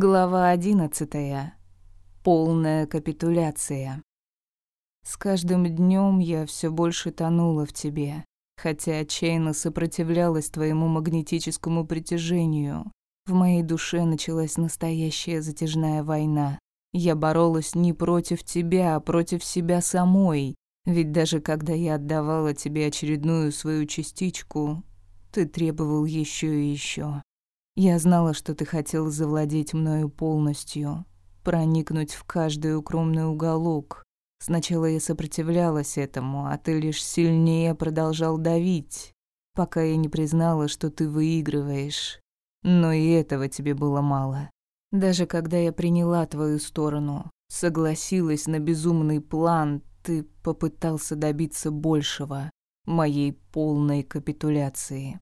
Глава одиннадцатая. Полная капитуляция. С каждым днем я все больше тонула в тебе, хотя отчаянно сопротивлялась твоему магнетическому притяжению. В моей душе началась настоящая затяжная война. Я боролась не против тебя, а против себя самой. Ведь даже когда я отдавала тебе очередную свою частичку, ты требовал еще и еще. Я знала, что ты хотел завладеть мною полностью, проникнуть в каждый укромный уголок. Сначала я сопротивлялась этому, а ты лишь сильнее продолжал давить, пока я не признала, что ты выигрываешь. Но и этого тебе было мало. Даже когда я приняла твою сторону, согласилась на безумный план, ты попытался добиться большего, моей полной капитуляции.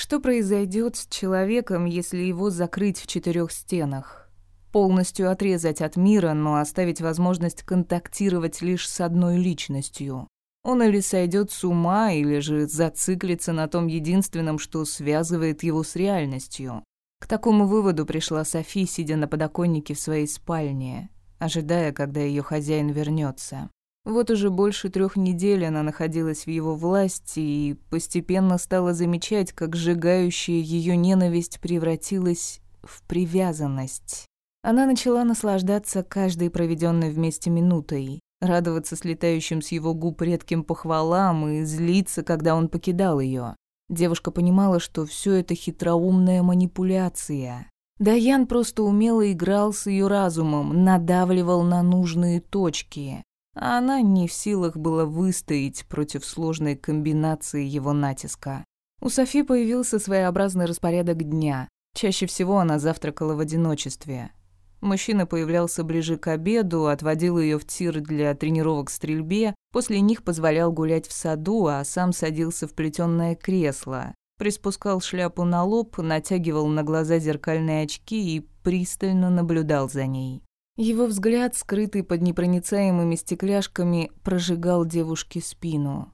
Что произойдет с человеком, если его закрыть в четырех стенах? Полностью отрезать от мира, но оставить возможность контактировать лишь с одной личностью. Он или сойдет с ума, или же зациклится на том единственном, что связывает его с реальностью. К такому выводу пришла Софи, сидя на подоконнике в своей спальне, ожидая, когда ее хозяин вернется. Вот уже больше трех недель она находилась в его власти и постепенно стала замечать, как сжигающая ее ненависть превратилась в привязанность. Она начала наслаждаться каждой проведенной вместе минутой, радоваться слетающим с его губ редким похвалам и злиться, когда он покидал ее. Девушка понимала, что все это хитроумная манипуляция. Даян просто умело играл с ее разумом, надавливал на нужные точки а она не в силах была выстоять против сложной комбинации его натиска. У Софи появился своеобразный распорядок дня. Чаще всего она завтракала в одиночестве. Мужчина появлялся ближе к обеду, отводил ее в тир для тренировок в стрельбе, после них позволял гулять в саду, а сам садился в плетённое кресло, приспускал шляпу на лоб, натягивал на глаза зеркальные очки и пристально наблюдал за ней. Его взгляд, скрытый под непроницаемыми стекляшками, прожигал девушке спину.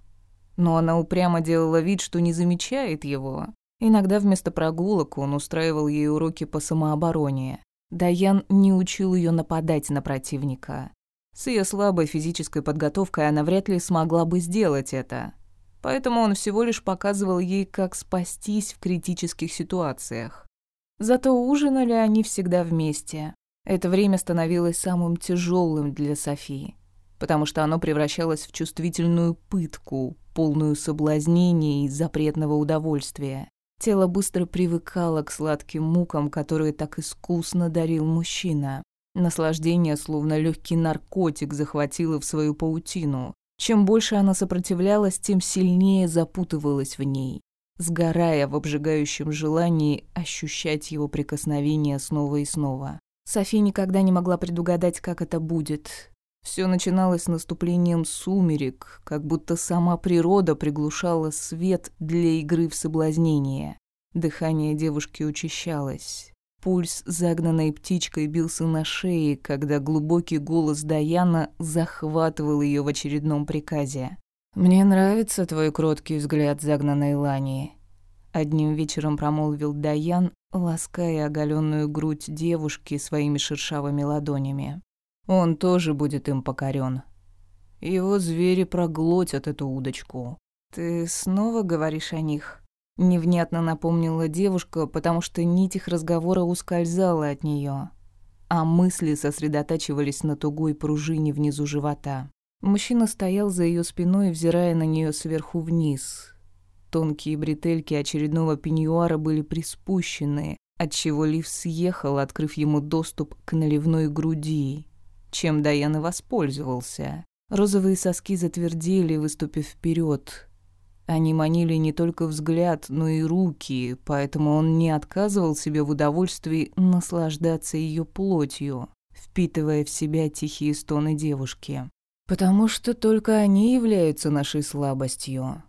Но она упрямо делала вид, что не замечает его. Иногда вместо прогулок он устраивал ей уроки по самообороне. Даян не учил ее нападать на противника. С ее слабой физической подготовкой она вряд ли смогла бы сделать это. Поэтому он всего лишь показывал ей, как спастись в критических ситуациях. Зато ужинали они всегда вместе. Это время становилось самым тяжелым для Софии, потому что оно превращалось в чувствительную пытку, полную соблазнения и запретного удовольствия. Тело быстро привыкало к сладким мукам, которые так искусно дарил мужчина. Наслаждение, словно легкий наркотик, захватило в свою паутину. Чем больше она сопротивлялась, тем сильнее запутывалась в ней, сгорая в обжигающем желании ощущать его прикосновение снова и снова. Софи никогда не могла предугадать, как это будет. Все начиналось с наступлением сумерек, как будто сама природа приглушала свет для игры в соблазнение. Дыхание девушки учащалось. Пульс загнанной птичкой бился на шее, когда глубокий голос Даяна захватывал ее в очередном приказе. «Мне нравится твой кроткий взгляд загнанной Лани», — одним вечером промолвил Даян, лаская оголенную грудь девушки своими шершавыми ладонями. Он тоже будет им покорен. Его звери проглотят эту удочку. Ты снова говоришь о них? Невнятно напомнила девушка, потому что нить их разговора ускользала от нее, а мысли сосредотачивались на тугой пружине внизу живота. Мужчина стоял за ее спиной, взирая на нее сверху вниз, Тонкие бретельки очередного пеньюара были приспущены, отчего Лив съехал, открыв ему доступ к наливной груди, чем Даян и воспользовался. Розовые соски затвердели, выступив вперед. Они манили не только взгляд, но и руки, поэтому он не отказывал себе в удовольствии наслаждаться ее плотью, впитывая в себя тихие стоны девушки. «Потому что только они являются нашей слабостью»,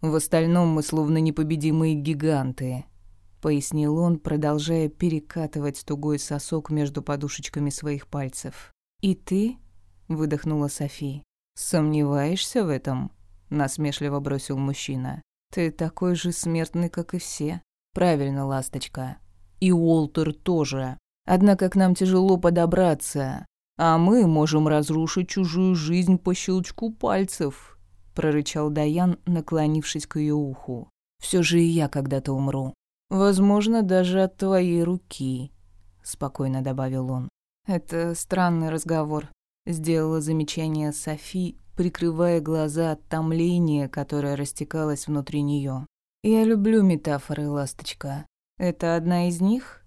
в остальном мы словно непобедимые гиганты», — пояснил он, продолжая перекатывать тугой сосок между подушечками своих пальцев. «И ты?» — выдохнула Софи. «Сомневаешься в этом?» — насмешливо бросил мужчина. «Ты такой же смертный, как и все». «Правильно, ласточка. И Уолтер тоже. Однако к нам тяжело подобраться, а мы можем разрушить чужую жизнь по щелчку пальцев», — прорычал Даян, наклонившись к ее уху. Все же и я когда-то умру. Возможно, даже от твоей руки», — спокойно добавил он. «Это странный разговор», — сделала замечание Софи, прикрывая глаза от томления, которое растекалось внутри нее. «Я люблю метафоры, ласточка. Это одна из них?»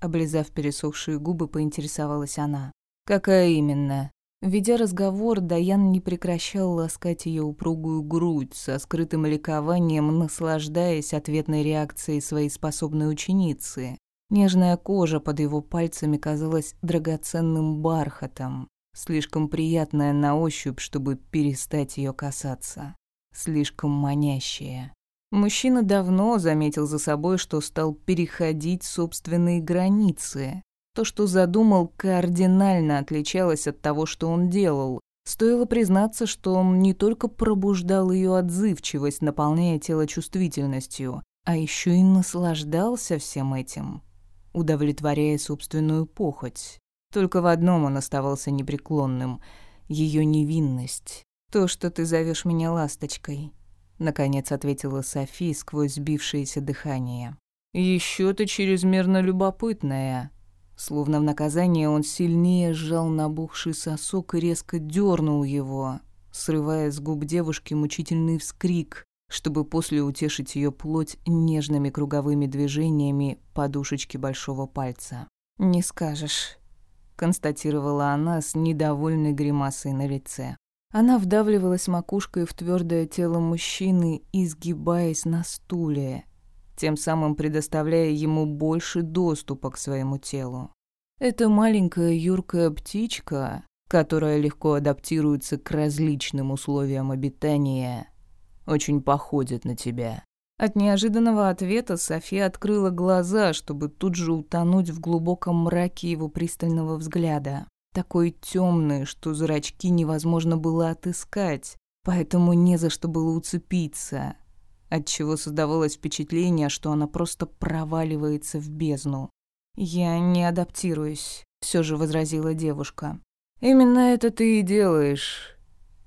Облизав пересохшие губы, поинтересовалась она. «Какая именно?» Ведя разговор, Даян не прекращал ласкать ее упругую грудь, со скрытым ликованием наслаждаясь ответной реакцией своей способной ученицы. Нежная кожа под его пальцами казалась драгоценным бархатом, слишком приятная на ощупь, чтобы перестать ее касаться, слишком манящая. Мужчина давно заметил за собой, что стал переходить собственные границы, то, что задумал, кардинально отличалось от того, что он делал. Стоило признаться, что он не только пробуждал ее отзывчивость, наполняя тело чувствительностью, а еще и наслаждался всем этим, удовлетворяя собственную похоть. Только в одном он оставался непреклонным — ее невинность. «То, что ты зовешь меня ласточкой», — наконец ответила Софи сквозь сбившееся дыхание. Еще ты чрезмерно любопытная», Словно в наказание он сильнее сжал набухший сосок и резко дернул его, срывая с губ девушки мучительный вскрик, чтобы после утешить ее плоть нежными круговыми движениями подушечки большого пальца. «Не скажешь», — констатировала она с недовольной гримасой на лице. Она вдавливалась макушкой в твердое тело мужчины, изгибаясь на стуле, тем самым предоставляя ему больше доступа к своему телу. Это маленькая юркая птичка, которая легко адаптируется к различным условиям обитания, очень походит на тебя. От неожиданного ответа София открыла глаза, чтобы тут же утонуть в глубоком мраке его пристального взгляда. Такой темный, что зрачки невозможно было отыскать, поэтому не за что было уцепиться отчего создавалось впечатление, что она просто проваливается в бездну. «Я не адаптируюсь», — все же возразила девушка. «Именно это ты и делаешь.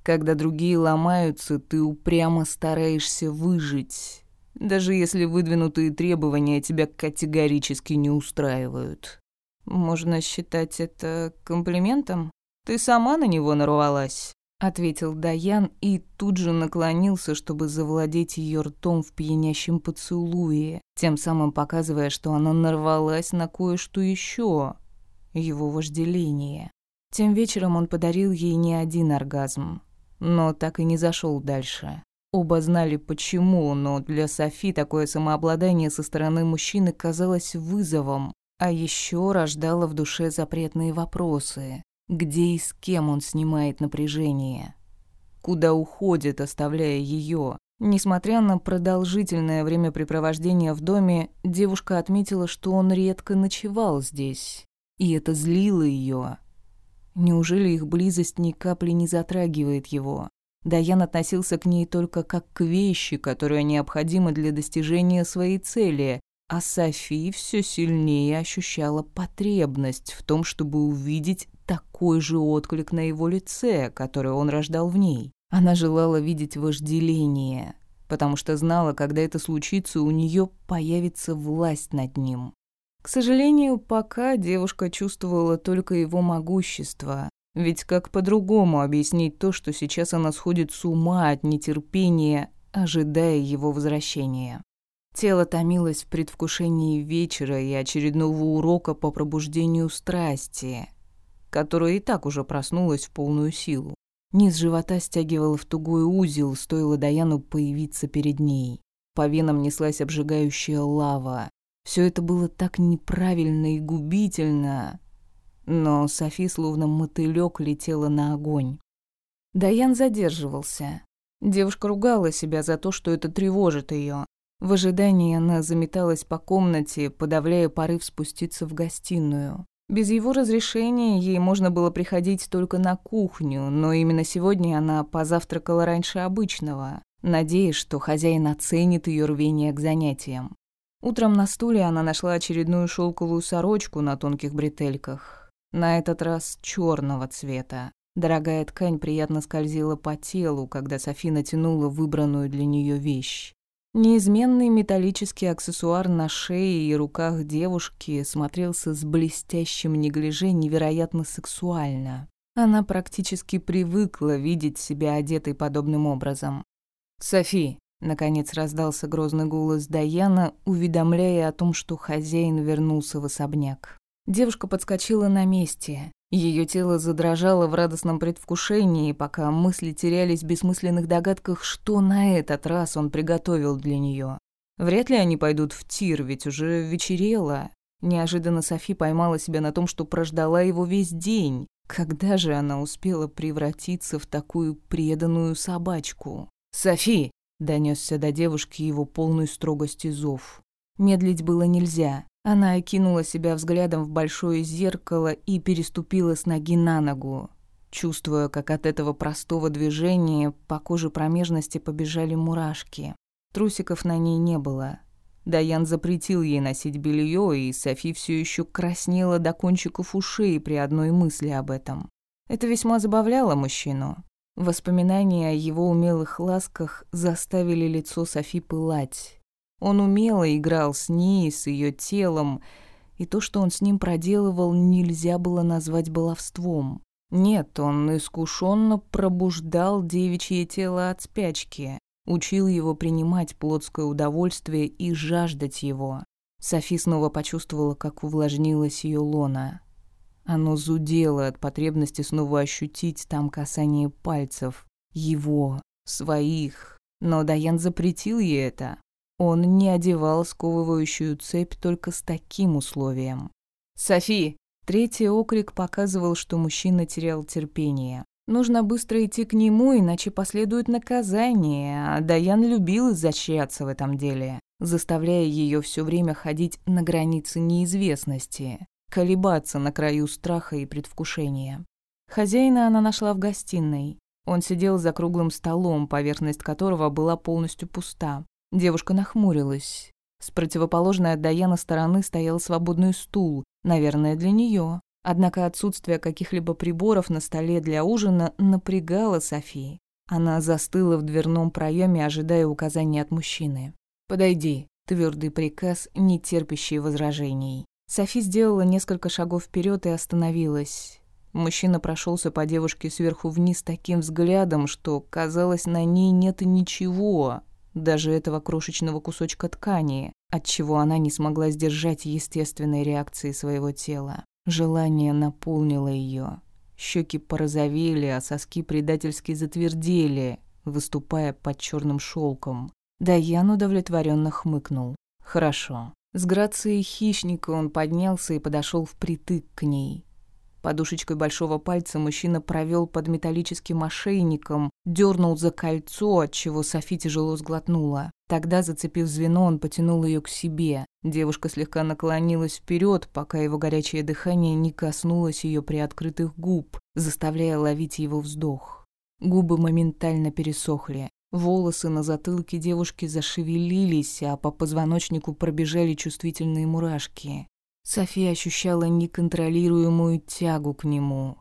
Когда другие ломаются, ты упрямо стараешься выжить, даже если выдвинутые требования тебя категорически не устраивают. Можно считать это комплиментом? Ты сама на него нарвалась?» Ответил Даян и тут же наклонился, чтобы завладеть ее ртом в пьянящем поцелуе, тем самым показывая, что она нарвалась на кое-что еще его вожделение. Тем вечером он подарил ей не один оргазм, но так и не зашел дальше. Оба знали почему, но для Софи такое самообладание со стороны мужчины казалось вызовом, а еще рождало в душе запретные вопросы. Где и с кем он снимает напряжение? Куда уходит, оставляя ее? Несмотря на продолжительное времяпрепровождение в доме, девушка отметила, что он редко ночевал здесь. И это злило ее. Неужели их близость ни капли не затрагивает его? Даян относился к ней только как к вещи, которая необходима для достижения своей цели, а Софи все сильнее ощущала потребность в том, чтобы увидеть такой же отклик на его лице, который он рождал в ней. Она желала видеть вожделение, потому что знала, когда это случится, у нее появится власть над ним. К сожалению, пока девушка чувствовала только его могущество, ведь как по-другому объяснить то, что сейчас она сходит с ума от нетерпения, ожидая его возвращения? Тело томилось в предвкушении вечера и очередного урока по пробуждению страсти, которая и так уже проснулась в полную силу. Низ живота стягивало в тугой узел, стоило Даяну появиться перед ней. По венам неслась обжигающая лава. Все это было так неправильно и губительно. Но Софи словно мотылёк летела на огонь. Даян задерживался. Девушка ругала себя за то, что это тревожит ее. В ожидании она заметалась по комнате, подавляя порыв спуститься в гостиную. Без его разрешения ей можно было приходить только на кухню, но именно сегодня она позавтракала раньше обычного, надеясь, что хозяин оценит ее рвение к занятиям. Утром на стуле она нашла очередную шелковую сорочку на тонких бретельках. На этот раз черного цвета. Дорогая ткань приятно скользила по телу, когда Софи натянула выбранную для нее вещь. Неизменный металлический аксессуар на шее и руках девушки смотрелся с блестящим неглиже невероятно сексуально. Она практически привыкла видеть себя одетой подобным образом. «Софи!» — наконец раздался грозный голос Даяна, уведомляя о том, что хозяин вернулся в особняк. Девушка подскочила на месте. Ее тело задрожало в радостном предвкушении, пока мысли терялись в бессмысленных догадках, что на этот раз он приготовил для нее. Вряд ли они пойдут в тир, ведь уже вечерело. Неожиданно Софи поймала себя на том, что прождала его весь день. Когда же она успела превратиться в такую преданную собачку? «Софи!» — донесся до девушки его полный строгости зов. Медлить было нельзя. Она окинула себя взглядом в большое зеркало и переступила с ноги на ногу, чувствуя, как от этого простого движения по коже промежности побежали мурашки. Трусиков на ней не было. Даян запретил ей носить белье, и Софи все еще краснела до кончиков ушей при одной мысли об этом. Это весьма забавляло мужчину. Воспоминания о его умелых ласках заставили лицо Софи пылать. Он умело играл с ней, с ее телом, и то, что он с ним проделывал, нельзя было назвать баловством. Нет, он искушенно пробуждал девичье тело от спячки, учил его принимать плотское удовольствие и жаждать его. Софи снова почувствовала, как увлажнилась ее лона. Оно зудело от потребности снова ощутить там касание пальцев. Его, своих. Но Даян запретил ей это. Он не одевал сковывающую цепь только с таким условием. «Софи!» Третий окрик показывал, что мужчина терял терпение. Нужно быстро идти к нему, иначе последует наказание, а Даян любил изощряться в этом деле, заставляя ее все время ходить на границе неизвестности, колебаться на краю страха и предвкушения. Хозяина она нашла в гостиной. Он сидел за круглым столом, поверхность которого была полностью пуста. Девушка нахмурилась. С противоположной от Даяна стороны стоял свободный стул, наверное, для нее. Однако отсутствие каких-либо приборов на столе для ужина напрягало Софии. Она застыла в дверном проеме, ожидая указаний от мужчины. «Подойди», — твердый приказ, не терпящий возражений. Софи сделала несколько шагов вперед и остановилась. Мужчина прошелся по девушке сверху вниз таким взглядом, что, казалось, на ней нет ничего, даже этого крошечного кусочка ткани, от чего она не смогла сдержать естественной реакции своего тела. Желание наполнило ее. Щеки порозовели, а соски предательски затвердели, выступая под черным шелком. Даян удовлетворенно хмыкнул. «Хорошо». С грацией хищника он поднялся и подошел впритык к ней. Подушечкой большого пальца мужчина провел под металлическим ошейником, дернул за кольцо, от чего Софи тяжело сглотнула. Тогда, зацепив звено, он потянул ее к себе. Девушка слегка наклонилась вперед, пока его горячее дыхание не коснулось ее приоткрытых губ, заставляя ловить его вздох. Губы моментально пересохли. Волосы на затылке девушки зашевелились, а по позвоночнику пробежали чувствительные мурашки. София ощущала неконтролируемую тягу к нему,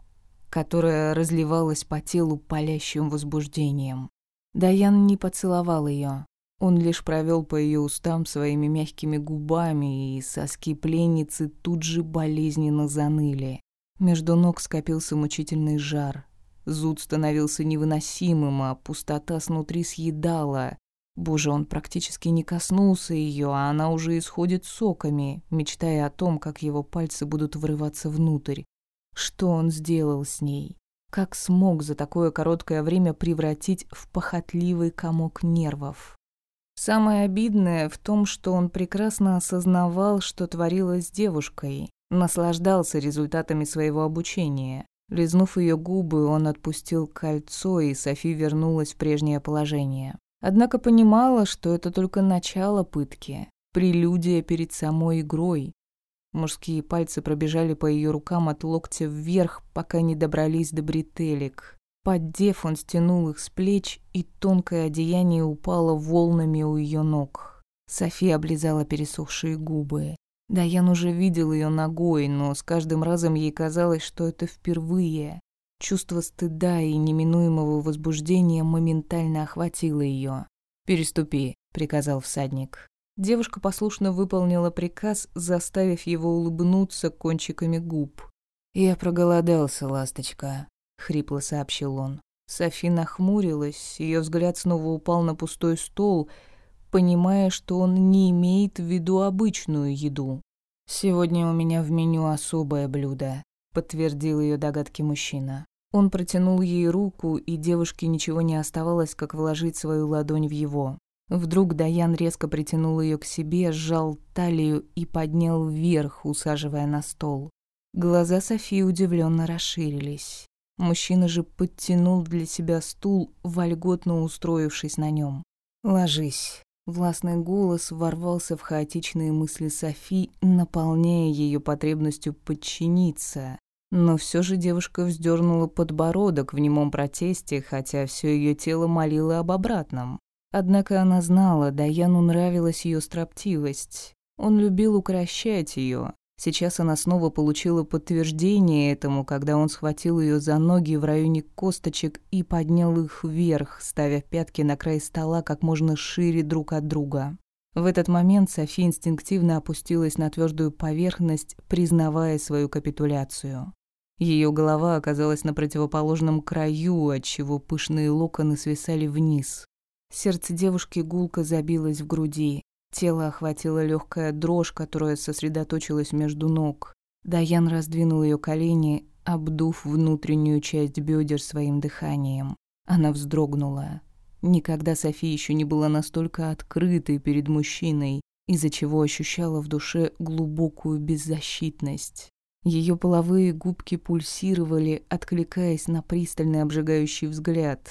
которая разливалась по телу палящим возбуждением. Даян не поцеловал ее. Он лишь провел по ее устам своими мягкими губами, и соски пленницы тут же болезненно заныли. Между ног скопился мучительный жар. Зуд становился невыносимым, а пустота снутри съедала, Боже, он практически не коснулся ее, а она уже исходит соками, мечтая о том, как его пальцы будут врываться внутрь. Что он сделал с ней? Как смог за такое короткое время превратить в похотливый комок нервов? Самое обидное в том, что он прекрасно осознавал, что творилось с девушкой, наслаждался результатами своего обучения. Лизнув ее губы, он отпустил кольцо, и Софи вернулась в прежнее положение. Однако понимала, что это только начало пытки, прелюдия перед самой игрой. Мужские пальцы пробежали по ее рукам от локтя вверх, пока не добрались до бретелек. Поддев, он стянул их с плеч, и тонкое одеяние упало волнами у ее ног. София облизала пересохшие губы. Даян уже видел ее ногой, но с каждым разом ей казалось, что это впервые. Чувство стыда и неминуемого возбуждения моментально охватило ее. «Переступи», — приказал всадник. Девушка послушно выполнила приказ, заставив его улыбнуться кончиками губ. «Я проголодался, ласточка», — хрипло сообщил он. Софи нахмурилась, ее взгляд снова упал на пустой стол, понимая, что он не имеет в виду обычную еду. «Сегодня у меня в меню особое блюдо», — подтвердил ее догадки мужчина. Он протянул ей руку, и девушке ничего не оставалось, как вложить свою ладонь в его. Вдруг Даян резко притянул ее к себе, сжал талию и поднял вверх, усаживая на стол. Глаза Софии удивленно расширились. Мужчина же подтянул для себя стул, вольготно устроившись на нем. «Ложись». Властный голос ворвался в хаотичные мысли Софи, наполняя ее потребностью подчиниться. Но все же девушка вздернула подбородок в немом протесте, хотя все ее тело молило об обратном. Однако она знала, Даяну нравилась ее строптивость. Он любил укращать ее, Сейчас она снова получила подтверждение этому, когда он схватил ее за ноги в районе косточек и поднял их вверх, ставя пятки на край стола как можно шире друг от друга. В этот момент Софи инстинктивно опустилась на твердую поверхность, признавая свою капитуляцию. Ее голова оказалась на противоположном краю, отчего пышные локоны свисали вниз. Сердце девушки гулко забилось в груди. Тело охватила легкая дрожь, которая сосредоточилась между ног. Даян раздвинул ее колени, обдув внутреннюю часть бедер своим дыханием. Она вздрогнула. Никогда София еще не была настолько открытой перед мужчиной, из-за чего ощущала в душе глубокую беззащитность. Ее половые губки пульсировали, откликаясь на пристальный обжигающий взгляд.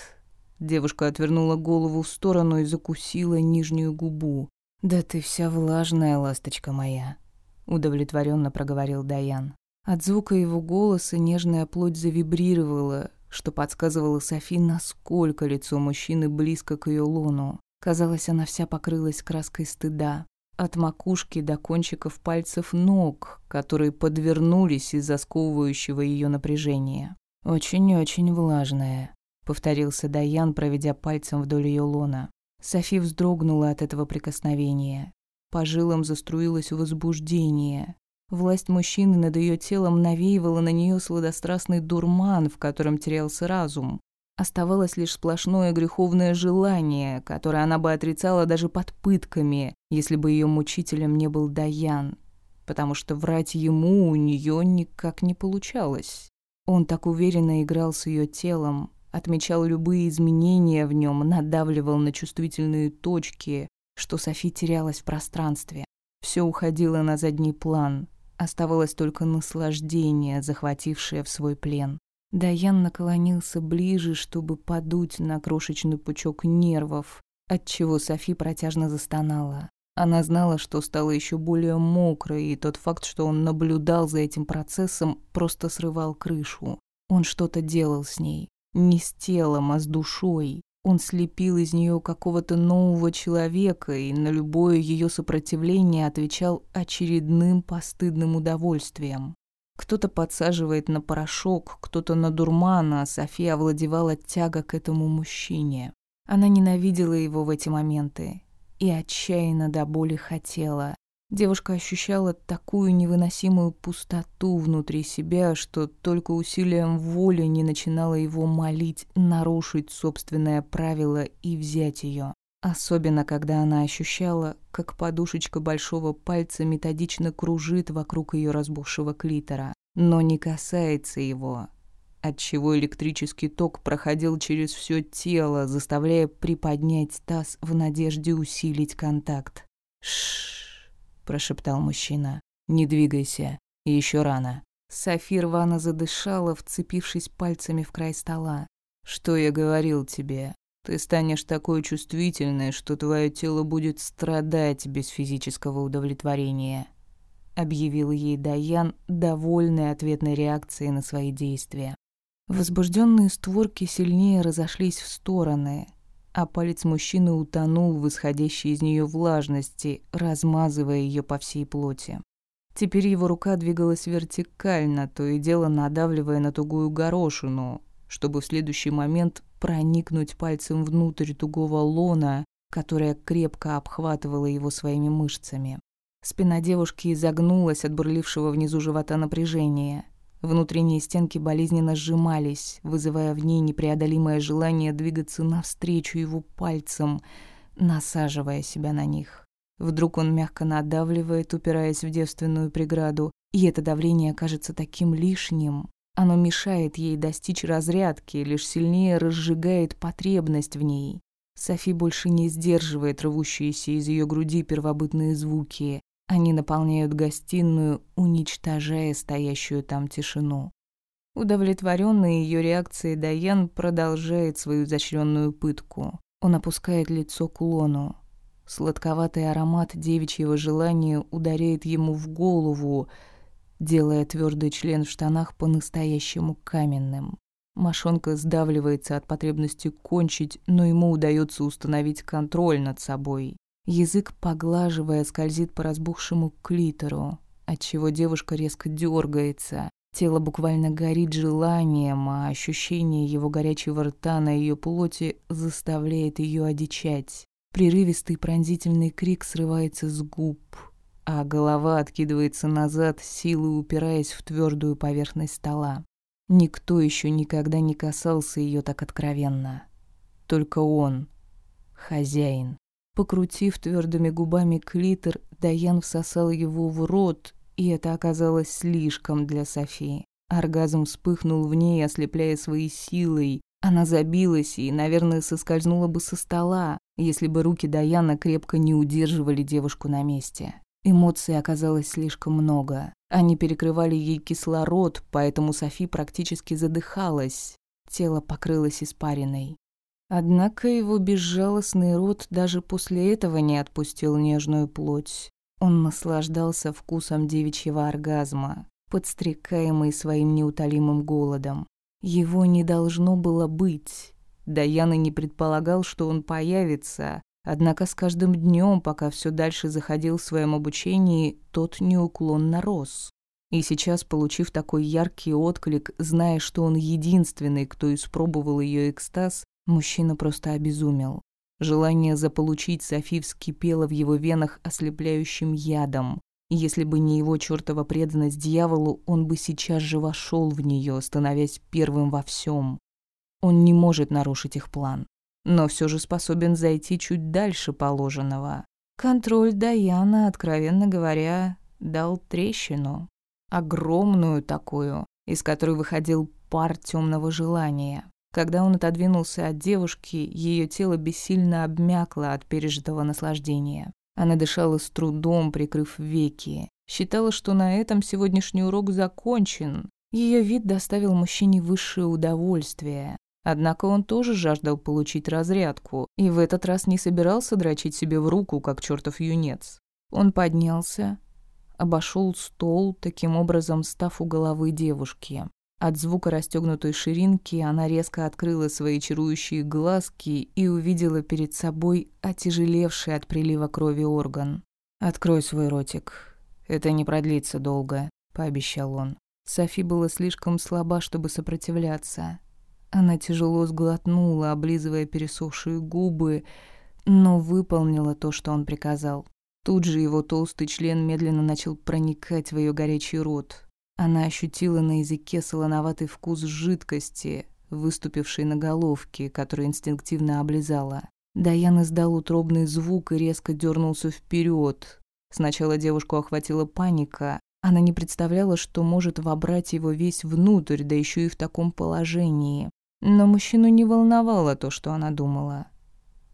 Девушка отвернула голову в сторону и закусила нижнюю губу. «Да ты вся влажная, ласточка моя», — удовлетворенно проговорил Даян. От звука его голоса нежная плоть завибрировала, что подсказывало Софи, насколько лицо мужчины близко к ее лону. Казалось, она вся покрылась краской стыда. От макушки до кончиков пальцев ног, которые подвернулись из-за сковывающего ее напряжения. «Очень-очень влажная», — повторился Даян, проведя пальцем вдоль ее лона. Софи вздрогнула от этого прикосновения. По жилам заструилось возбуждение. Власть мужчины над ее телом навеивала на нее сладострастный дурман, в котором терялся разум. Оставалось лишь сплошное греховное желание, которое она бы отрицала даже под пытками, если бы ее мучителем не был Даян, потому что врать ему у нее никак не получалось. Он так уверенно играл с ее телом, отмечал любые изменения в нем, надавливал на чувствительные точки, что Софи терялась в пространстве. Все уходило на задний план, оставалось только наслаждение, захватившее в свой плен. Даян наклонился ближе, чтобы подуть на крошечный пучок нервов, отчего Софи протяжно застонала. Она знала, что стала еще более мокрой, и тот факт, что он наблюдал за этим процессом, просто срывал крышу. Он что-то делал с ней. Не с телом, а с душой. Он слепил из нее какого-то нового человека и на любое ее сопротивление отвечал очередным постыдным удовольствием. Кто-то подсаживает на порошок, кто-то на дурман, а София овладевала тяга к этому мужчине. Она ненавидела его в эти моменты и отчаянно до боли хотела. Девушка ощущала такую невыносимую пустоту внутри себя, что только усилием воли не начинала его молить нарушить собственное правило и взять ее. Особенно, когда она ощущала, как подушечка большого пальца методично кружит вокруг ее разбухшего клитора, но не касается его, отчего электрический ток проходил через все тело, заставляя приподнять таз в надежде усилить контакт. Шш прошептал мужчина. «Не двигайся. Еще рано». Софи рвано задышала, вцепившись пальцами в край стола. «Что я говорил тебе? Ты станешь такой чувствительной, что твое тело будет страдать без физического удовлетворения», объявил ей Даян, довольный ответной реакцией на свои действия. Возбужденные створки сильнее разошлись в стороны, а палец мужчины утонул в исходящей из нее влажности, размазывая ее по всей плоти. Теперь его рука двигалась вертикально, то и дело надавливая на тугую горошину, чтобы в следующий момент проникнуть пальцем внутрь тугого лона, которая крепко обхватывала его своими мышцами. Спина девушки изогнулась от бурлившего внизу живота напряжения. Внутренние стенки болезненно сжимались, вызывая в ней непреодолимое желание двигаться навстречу его пальцам, насаживая себя на них. Вдруг он мягко надавливает, упираясь в девственную преграду, и это давление кажется таким лишним. Оно мешает ей достичь разрядки, лишь сильнее разжигает потребность в ней. Софи больше не сдерживает рвущиеся из ее груди первобытные звуки. Они наполняют гостиную, уничтожая стоящую там тишину. Удовлетворенный ее реакцией Даян продолжает свою изощренную пытку. Он опускает лицо к лону. Сладковатый аромат девичьего желания ударяет ему в голову, делая твердый член в штанах по-настоящему каменным. Машонка сдавливается от потребности кончить, но ему удается установить контроль над собой. Язык, поглаживая, скользит по разбухшему клитору, отчего девушка резко дергается. Тело буквально горит желанием, а ощущение его горячего рта на ее плоти заставляет ее одичать. Прерывистый пронзительный крик срывается с губ, а голова откидывается назад, силой упираясь в твердую поверхность стола. Никто еще никогда не касался ее так откровенно. Только он, хозяин. Покрутив твердыми губами клитор, Даян всосал его в рот, и это оказалось слишком для Софии. Оргазм вспыхнул в ней, ослепляя своей силой. Она забилась и, наверное, соскользнула бы со стола, если бы руки Даяна крепко не удерживали девушку на месте. Эмоций оказалось слишком много. Они перекрывали ей кислород, поэтому Софи практически задыхалась. Тело покрылось испариной. Однако его безжалостный рот даже после этого не отпустил нежную плоть. Он наслаждался вкусом девичьего оргазма, подстрекаемый своим неутолимым голодом. Его не должно было быть. Даяна не предполагал, что он появится, однако с каждым днем, пока все дальше заходил в своем обучении, тот неуклонно рос. И сейчас, получив такой яркий отклик, зная, что он единственный, кто испробовал ее экстаз, Мужчина просто обезумел. Желание заполучить Софи вскипело в его венах ослепляющим ядом. Если бы не его чертова преданность дьяволу, он бы сейчас же вошел в нее, становясь первым во всем. Он не может нарушить их план, но все же способен зайти чуть дальше положенного. Контроль Даяна, откровенно говоря, дал трещину. Огромную такую, из которой выходил пар темного желания. Когда он отодвинулся от девушки, ее тело бессильно обмякло от пережитого наслаждения. Она дышала с трудом, прикрыв веки. Считала, что на этом сегодняшний урок закончен. Ее вид доставил мужчине высшее удовольствие. Однако он тоже жаждал получить разрядку, и в этот раз не собирался дрочить себе в руку, как чертов юнец. Он поднялся, обошел стол, таким образом став у головы девушки. От звука расстегнутой ширинки она резко открыла свои чарующие глазки и увидела перед собой отяжелевший от прилива крови орган. «Открой свой ротик. Это не продлится долго», — пообещал он. Софи была слишком слаба, чтобы сопротивляться. Она тяжело сглотнула, облизывая пересохшие губы, но выполнила то, что он приказал. Тут же его толстый член медленно начал проникать в ее горячий рот, она ощутила на языке солоноватый вкус жидкости, выступившей на головке, которую инстинктивно облизала. Даян издал утробный звук и резко дернулся вперед. Сначала девушку охватила паника. Она не представляла, что может вобрать его весь внутрь, да еще и в таком положении. Но мужчину не волновало то, что она думала.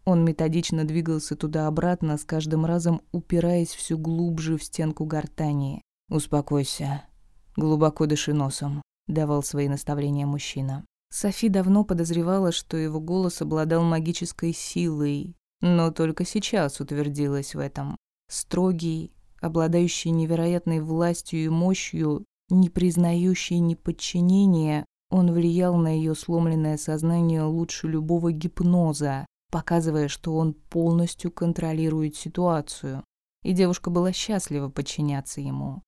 Он методично двигался туда-обратно, с каждым разом упираясь все глубже в стенку гортани. «Успокойся», «Глубоко дыши носом», — давал свои наставления мужчина. Софи давно подозревала, что его голос обладал магической силой, но только сейчас утвердилась в этом. Строгий, обладающий невероятной властью и мощью, не признающий ни подчинения, он влиял на ее сломленное сознание лучше любого гипноза, показывая, что он полностью контролирует ситуацию. И девушка была счастлива подчиняться ему.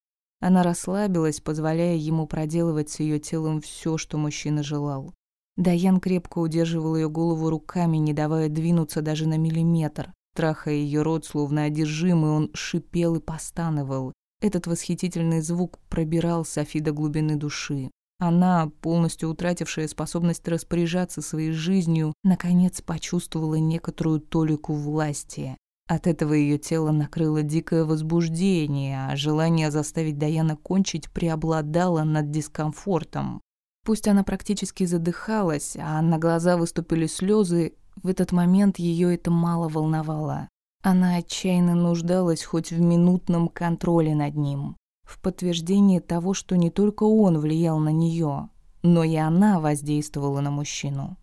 Она расслабилась, позволяя ему проделывать с ее телом все, что мужчина желал. Даян крепко удерживал ее голову руками, не давая двинуться даже на миллиметр. Трахая ее рот, словно одержимый, он шипел и постановал. Этот восхитительный звук пробирал Софи до глубины души. Она, полностью утратившая способность распоряжаться своей жизнью, наконец почувствовала некоторую толику власти. От этого ее тело накрыло дикое возбуждение, а желание заставить Даяна кончить преобладало над дискомфортом. Пусть она практически задыхалась, а на глаза выступили слезы, в этот момент ее это мало волновало. Она отчаянно нуждалась хоть в минутном контроле над ним, в подтверждении того, что не только он влиял на нее, но и она воздействовала на мужчину.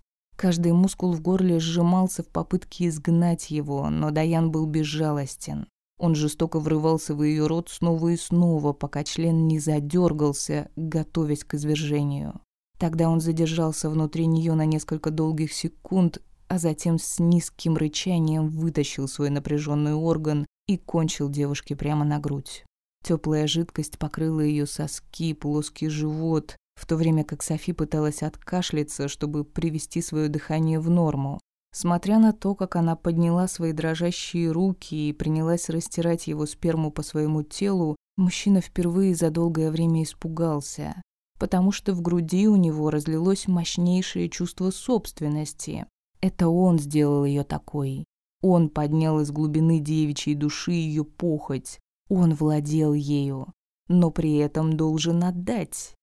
Каждый мускул в горле сжимался в попытке изгнать его, но Даян был безжалостен. Он жестоко врывался в ее рот снова и снова, пока член не задергался, готовясь к извержению. Тогда он задержался внутри нее на несколько долгих секунд, а затем с низким рычанием вытащил свой напряженный орган и кончил девушке прямо на грудь. Теплая жидкость покрыла ее соски, плоский живот, в то время как Софи пыталась откашляться, чтобы привести свое дыхание в норму. Смотря на то, как она подняла свои дрожащие руки и принялась растирать его сперму по своему телу, мужчина впервые за долгое время испугался потому что в груди у него разлилось мощнейшее чувство собственности. Это он сделал ее такой. Он поднял из глубины девичьей души ее похоть. Он владел ею, но при этом должен отдать.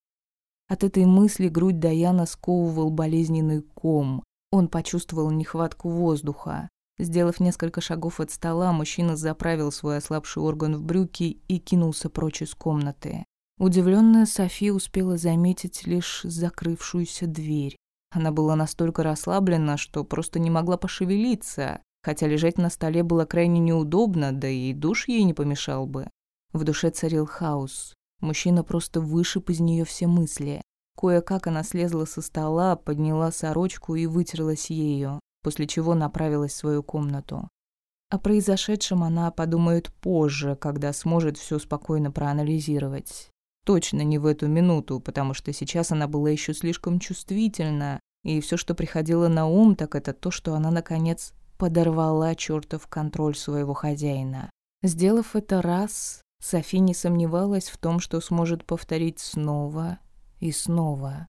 От этой мысли грудь Даяна сковывал болезненный ком. Он почувствовал нехватку воздуха. Сделав несколько шагов от стола, мужчина заправил свой ослабший орган в брюки и кинулся прочь из комнаты. Удивленная София успела заметить лишь закрывшуюся дверь. Она была настолько расслаблена, что просто не могла пошевелиться, хотя лежать на столе было крайне неудобно, да и душ ей не помешал бы. В душе царил хаос. Мужчина просто вышиб из нее все мысли. Кое-как она слезла со стола, подняла сорочку и вытерлась ею, после чего направилась в свою комнату. О произошедшем она подумает позже, когда сможет все спокойно проанализировать. Точно не в эту минуту, потому что сейчас она была еще слишком чувствительна, и все, что приходило на ум, так это то, что она, наконец, подорвала чертов контроль своего хозяина. Сделав это раз, Софи не сомневалась в том, что сможет повторить снова и снова.